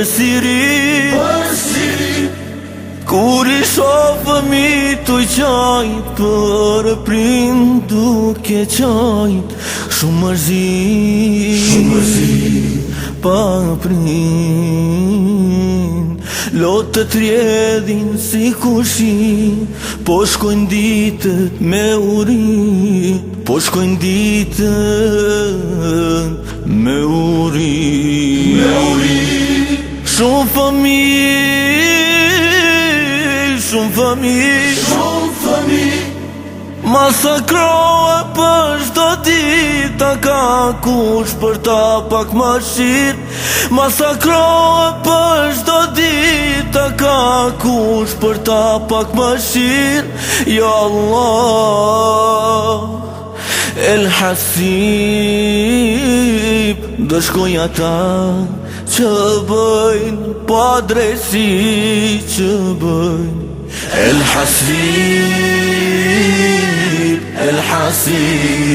për siri Për siri Kur i shofë mi të i qajt Për prind duke qajt Shumë mërzi Shumë mërzi Pa prind Lotë të trjedin si kushi Po shkojnë ditët me uri Po shkojnë ditët me uri Me uri Shumë fëmi Shumë fëmi Shumë fëmi Ma së kroa për shto di Ta ka kush për ta pak ma shir Ma së kroa për shto di Ta ka kush për ta pak ma shir Ja Allah El Hasib Do shkoj ata që bëjnë Pa drejsi që bëjnë El Hasib El Hasib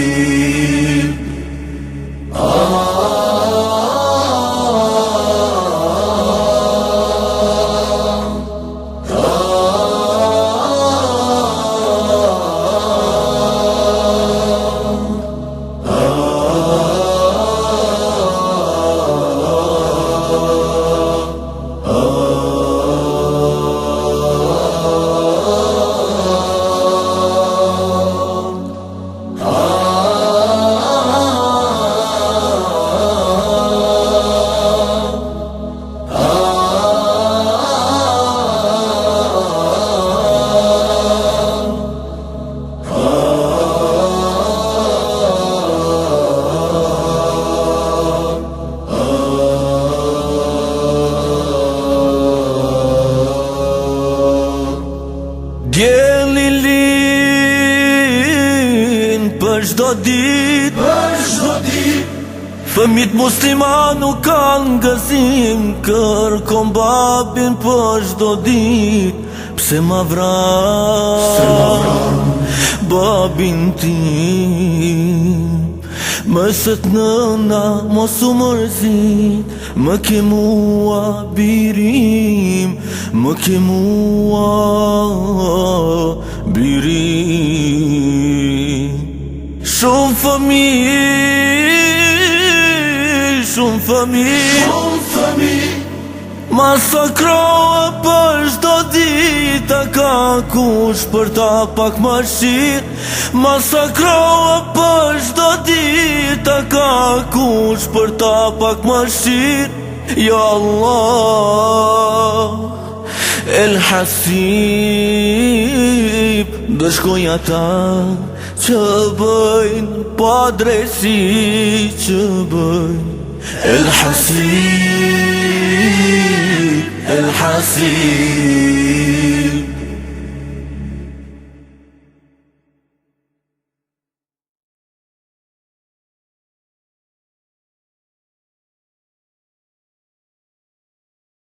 çdo ditë, për çdo ditë. Fëmit muslima nuk kanë gëzim, Kërkom babin për shdo dit, Pse ma vran, babin ti. Më sët nëna, na, më su mërzit, më ke mua birim, më ke mua birim. Shumë fëmi Shumë fëmi Shumë fëmi Ma së kroë për shdo dita ka kush për ta pak më shir Ma së kroë për shdo dita ka kush për ta pak më shir Ja Allah El Hasib Dëshkoj atak Që bëjnë pa drejsi Që bëjnë El Hasib El Hasib